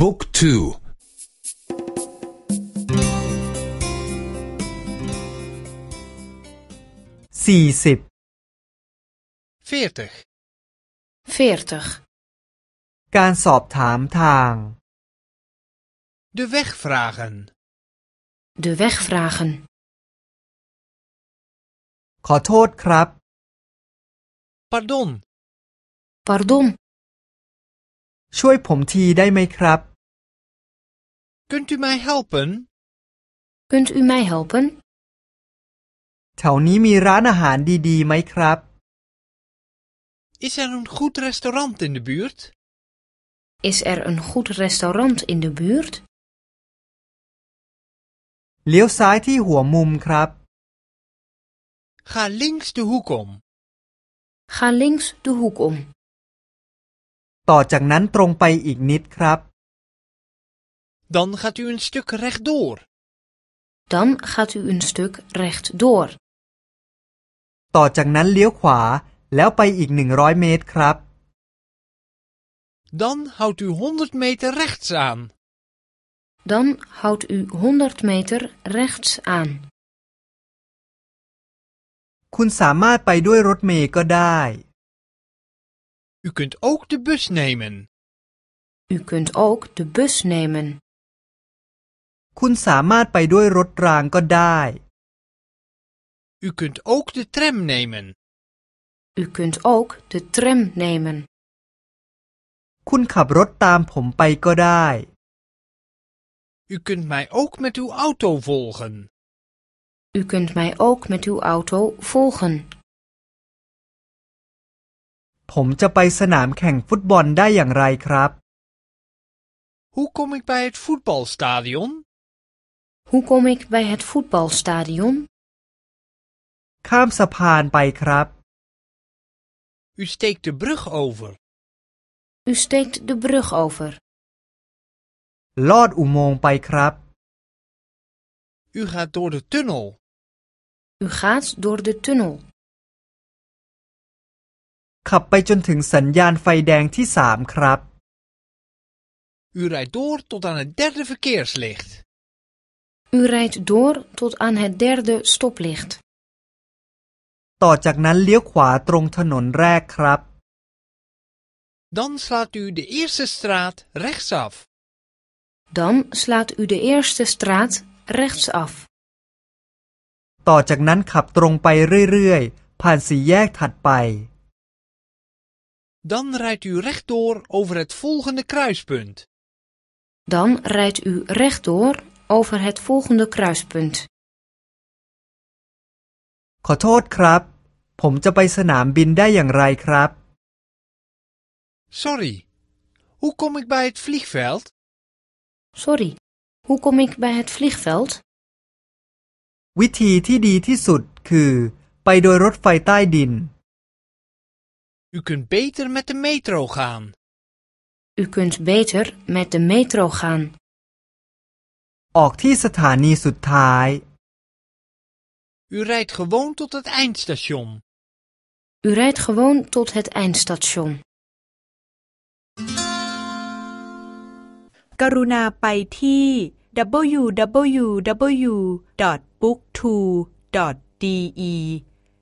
บุ๊กทูสี่สิบ veertig, 40. การสอบถามทาง de weg vragen, De weg vragen. ขอโทษครับ pardon, Pardon. ช่วยผมทีได้ไหมครับ kunt u mij helpen? Kunt u mij helpen? แถวนี้มีร้านอาหารดีๆไหมครับ Is er een goed restaurant in de buurt? Is er een goed restaurant in de buurt? เลี้ยวซ้ายที่หัวมุมครับ Ga links de hoek om. Ga links de hoek om. ต่อจากนั้นตรงไปอีกนิดครับ Dan gaat u een stuk rechtdoor. Dan gaat u een stuk rechtdoor. ต่อจากนั้นเลี้ยวขวาแล้วไปอีกหนึ่งร้อยเมตรครับ Dan houdt u 100 meter rechts aan. Dan houdt u 100 meter rechts aan. คุณสามารถไปด้วยรถเมล์ก็ได้ U kunt ook de bus nemen. U kunt ook de bus nemen. คุณสามารถไปด้วยรถรางก็ได้ U kunt ook de tram nemen. U kunt ook de tram nemen. คุณขับรถตามผมไปก็ได้ U kunt mij ook met uw auto volgen. U kunt mij ook met uw auto volgen. ผมจะไปสนามแข่งฟุตบอลได้อย่างไรครับ Hoe kom ik bij het voetbalstadion? Hoe kom ik bij het voetbalstadion? ข้ามสะพานไปครับ U steekt de brug over. U steekt de brug over. ลอดอุโมงค์ไปครับ U gaat door de tunnel. U gaat door de tunnel. ขับไปจนถึงสัญญาณไฟแดงที่สามครับ U rijdt door tot aan het derde verkeerslicht. U rijdt door tot aan het derde stoplicht. ต่อจากนั้นเลี้ยวขวาตรงถนนแรกครับ Dan slaat u de eerste straat rechtsaf. Dan slaat u de eerste straat rechtsaf. ต่อจากนั้นขับตรงไปเรื่อยๆ ผ่านสี่แยกถัดไป Dan rijdt u rechtdoor over het volgende kruispunt. Dan rijdt u rechtdoor over het volgende kruispunt. ขอโทษครับ ผมจะไปสนามบินได้อย่างไรครับ Sorry. Hoe kom ik bij het vliegveld? Sorry, hoe kom ik bij het vliegveld? วิธีที่ดีที่สุดคือ ไปโดยรถไฟใต้ดิน U kunt beter met de metro gaan. U kunt beter met de metro gaan. ออกที่สถานีสุดท้าย U rijdt gewoon tot het eindstation. U rijdt gewoon tot het eindstation. กรุณาไปที่ www.booktwo.de